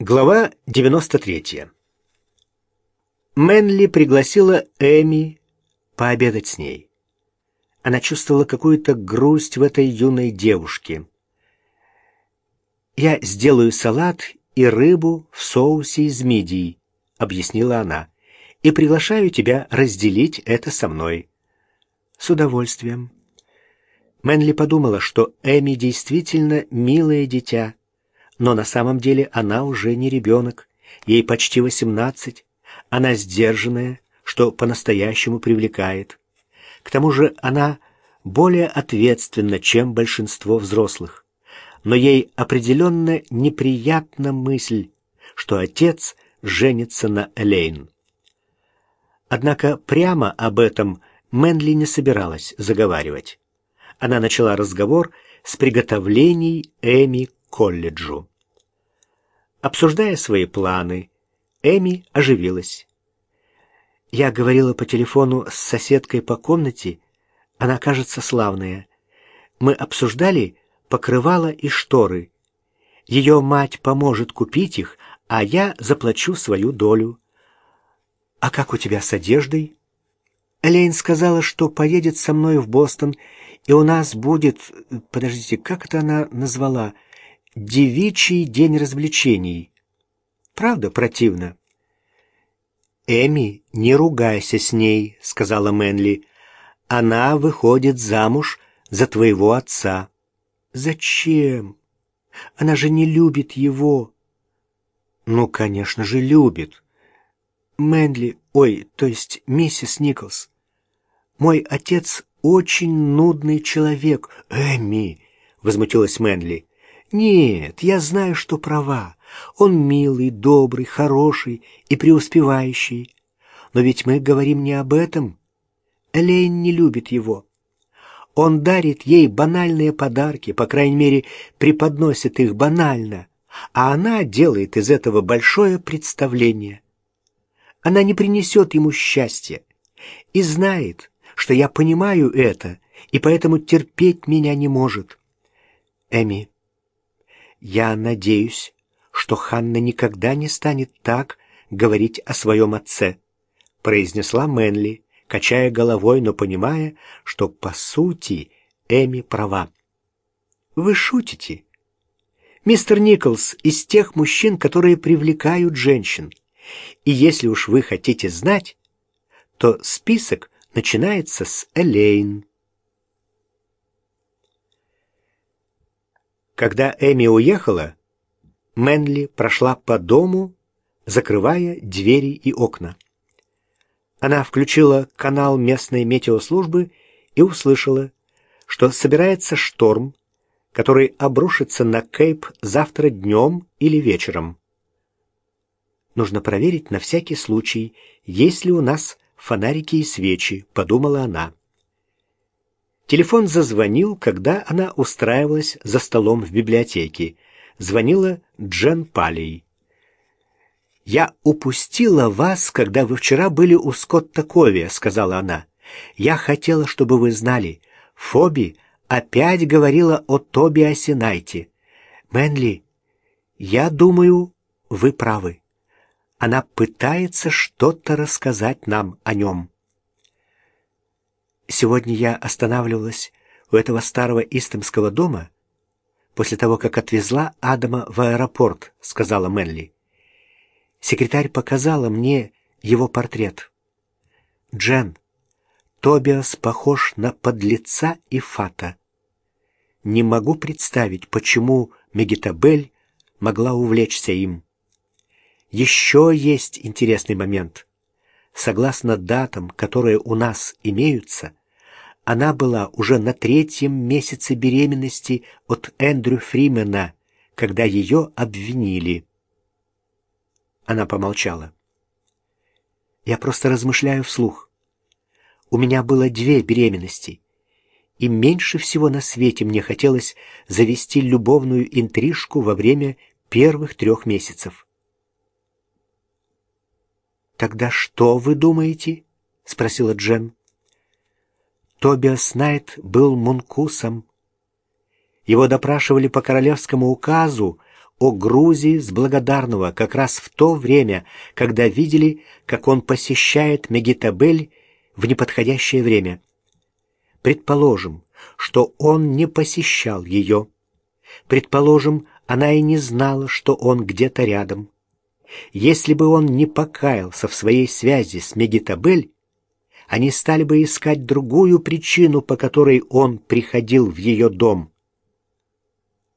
Глава 93. Мэнли пригласила Эми пообедать с ней. Она чувствовала какую-то грусть в этой юной девушке. «Я сделаю салат и рыбу в соусе из мидий», — объяснила она, «и приглашаю тебя разделить это со мной». «С удовольствием». Мэнли подумала, что Эми действительно милое дитя, но на самом деле она уже не ребенок, ей почти восемнадцать, она сдержанная, что по-настоящему привлекает. К тому же она более ответственна, чем большинство взрослых. Но ей определенно неприятна мысль, что отец женится на Элейн. Однако прямо об этом Мэнли не собиралась заговаривать. Она начала разговор с приготовлений Эми колледжу. Обсуждая свои планы, Эми оживилась. Я говорила по телефону с соседкой по комнате, она, кажется, славная. Мы обсуждали покрывало и шторы. Ее мать поможет купить их, а я заплачу свою долю. А как у тебя с одеждой? Элейн сказала, что поедет со мной в Бостон, и у нас будет... Подождите, как это она назвала? Девичий день развлечений. Правда противно? «Эми, не ругайся с ней», — сказала Мэнли. «Она выходит замуж за твоего отца». «Зачем? Она же не любит его». «Ну, конечно же, любит». «Мэнли, ой, то есть миссис Николс, мой отец очень нудный человек». «Эми», — возмутилась Мэнли, нет, я знаю, что права. Он милый, добрый, хороший и преуспевающий. Но ведь мы говорим не об этом. Элейн не любит его. Он дарит ей банальные подарки, по крайней мере, преподносит их банально, а она делает из этого большое представление. Она не принесет ему счастья и знает, что я понимаю это, и поэтому терпеть меня не может. Эми, я надеюсь, что Ханна никогда не станет так говорить о своем отце, произнесла Мэнли, качая головой, но понимая, что по сути Эми права. Вы шутите? Мистер Николс из тех мужчин, которые привлекают женщин. И если уж вы хотите знать, то список начинается с Элейн. Когда Эми уехала, Мэнли прошла по дому, закрывая двери и окна. Она включила канал местной метеослужбы и услышала, что собирается шторм, который обрушится на Кейп завтра днем или вечером. Нужно проверить на всякий случай, есть ли у нас фонарики и свечи, подумала она. Телефон зазвонил, когда она устраивалась за столом в библиотеке. Звонила Джен Палей. «Я упустила вас, когда вы вчера были у Скотта Кови», — сказала она. «Я хотела, чтобы вы знали. Фоби опять говорила о Тоби Асинайте. Мэнли, я думаю, вы правы. Она пытается что-то рассказать нам о нем». Сегодня я останавливалась у этого старого истомского дома после того, как отвезла Адама в аэропорт, сказала Мэнли. Секретарь показала мне его портрет. Джен, Тобиас похож на подлеца и фата. Не могу представить, почему Мегитабель могла увлечься им. Еще есть интересный момент. Согласно датам, которые у нас имеются, она была уже на третьем месяце беременности от Эндрю Фримена, когда ее обвинили. Она помолчала. Я просто размышляю вслух. У меня было две беременности, и меньше всего на свете мне хотелось завести любовную интрижку во время первых трех месяцев. «Тогда что вы думаете?» — спросила Джен. Тобиас Найт был мункусом. Его допрашивали по королевскому указу, о Грузии с благодарного как раз в то время, когда видели, как он посещает Мегитабель в неподходящее время. Предположим, что он не посещал ее. Предположим, она и не знала, что он где-то рядом. Если бы он не покаялся в своей связи с Мегитабель, они стали бы искать другую причину, по которой он приходил в ее дом.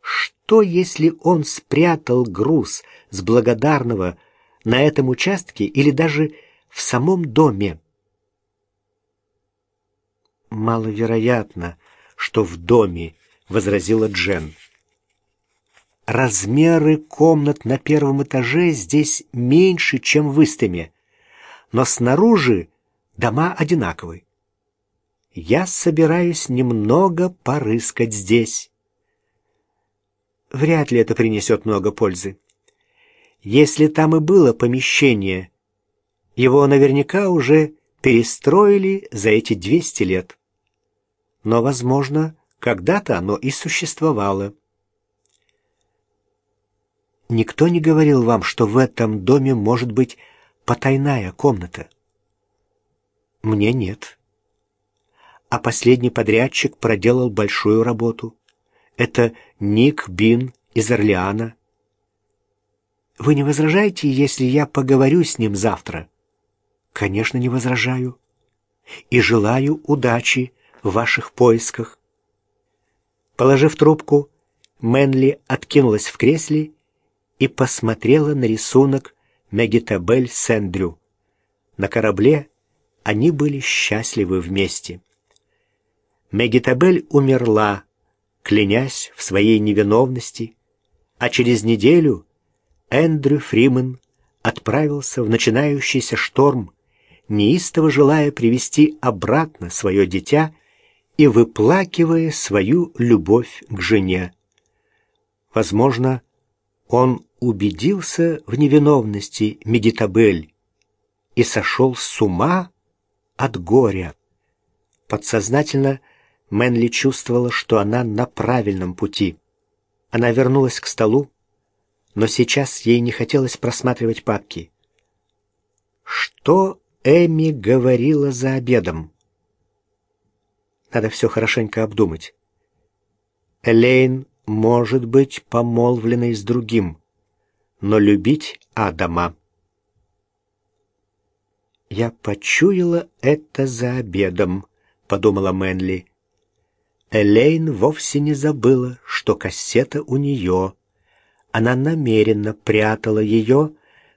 Что, если он спрятал груз с благодарного на этом участке или даже в самом доме? «Маловероятно, что в доме», — возразила Джен. «Размеры комнат на первом этаже здесь меньше, чем в Истеме, но снаружи дома одинаковы. Я собираюсь немного порыскать здесь. Вряд ли это принесет много пользы. Если там и было помещение, его наверняка уже перестроили за эти 200 лет. Но, возможно, когда-то оно и существовало. Никто не говорил вам, что в этом доме может быть потайная комната? Мне нет. А последний подрядчик проделал большую работу. Это Ник Бин из Орлеана. Вы не возражаете, если я поговорю с ним завтра? Конечно, не возражаю. И желаю удачи в ваших поисках. Положив трубку, Мэнли откинулась в кресле и посмотрела на рисунок Мегитабель Сэндрю. На корабле они были счастливы вместе. Мегитабель умерла, клянясь в своей невиновности, а через неделю Эндрю Фриман отправился в начинающийся шторм, неистово желая привести обратно свое дитя и выплакивая свою любовь к жене. Возможно, он убедился в невиновности Медитабель и сошел с ума от горя. Подсознательно Мэнли чувствовала, что она на правильном пути. Она вернулась к столу, но сейчас ей не хотелось просматривать папки. Что Эми говорила за обедом? Надо все хорошенько обдумать. Элейн может быть помолвленной с другим, но любить Адама «Я почуяла это за обедом», — подумала Мэнли. Элейн вовсе не забыла, что кассета у нее. Она намеренно прятала ее,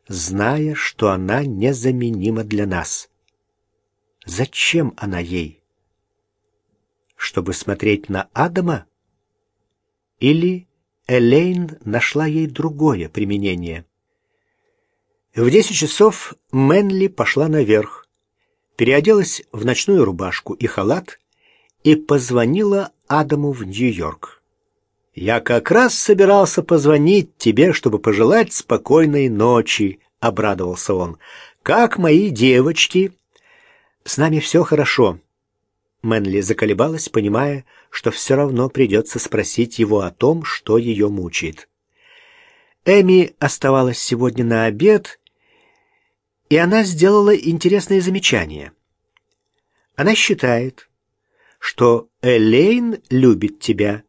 зная, что она незаменима для нас. Зачем она ей? Чтобы смотреть на Адама? Или Элейн нашла ей другое применение? В десять часов Мэнли пошла наверх, переоделась в ночную рубашку и халат и позвонила Адаму в Нью-Йорк. «Я как раз собирался позвонить тебе, чтобы пожелать спокойной ночи», — обрадовался он. «Как мои девочки?» «С нами все хорошо». Мэнли заколебалась, понимая, что все равно придется спросить его о том, что ее мучает. Эми оставалась сегодня на обед и она сделала интересное замечание. Она считает, что Элейн любит тебя,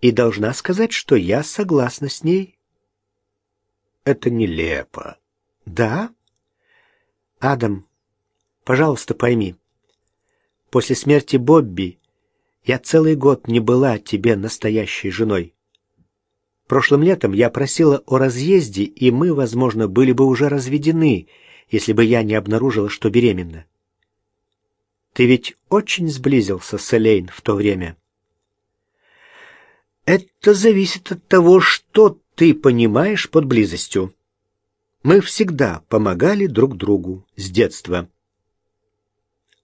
и должна сказать, что я согласна с ней. Это нелепо. Да? Адам, пожалуйста, пойми. После смерти Бобби я целый год не была тебе настоящей женой. Прошлым летом я просила о разъезде, и мы, возможно, были бы уже разведены, если бы я не обнаружила, что беременна. Ты ведь очень сблизился с Элейн в то время. Это зависит от того, что ты понимаешь под близостью. Мы всегда помогали друг другу с детства.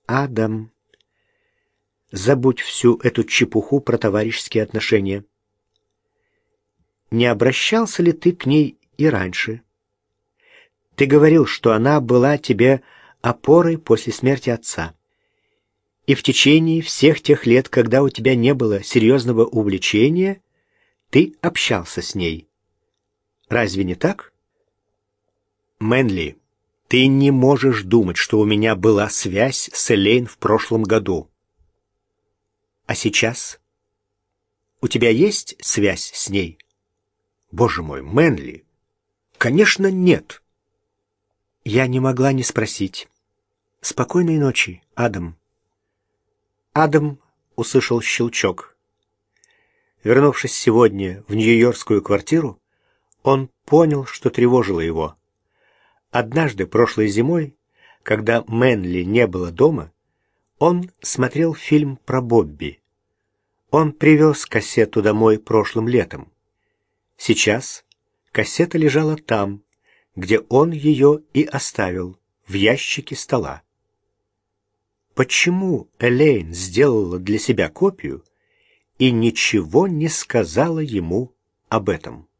Адам, забудь всю эту чепуху про товарищеские отношения не обращался ли ты к ней и раньше? Ты говорил, что она была тебе опорой после смерти отца. И в течение всех тех лет, когда у тебя не было серьезного увлечения, ты общался с ней. Разве не так? Мэнли, ты не можешь думать, что у меня была связь с Элейн в прошлом году. А сейчас? У тебя есть связь с ней? Боже мой, Мэнли! Конечно, нет. Я не могла не спросить. Спокойной ночи, Адам. Адам услышал щелчок. Вернувшись сегодня в нью-йоркскую квартиру, он понял, что тревожило его. Однажды прошлой зимой, когда Мэнли не было дома, он смотрел фильм про Бобби. Он привез кассету домой прошлым летом. Сейчас кассета лежала там, где он ее и оставил, в ящике стола. Почему Элейн сделала для себя копию и ничего не сказала ему об этом?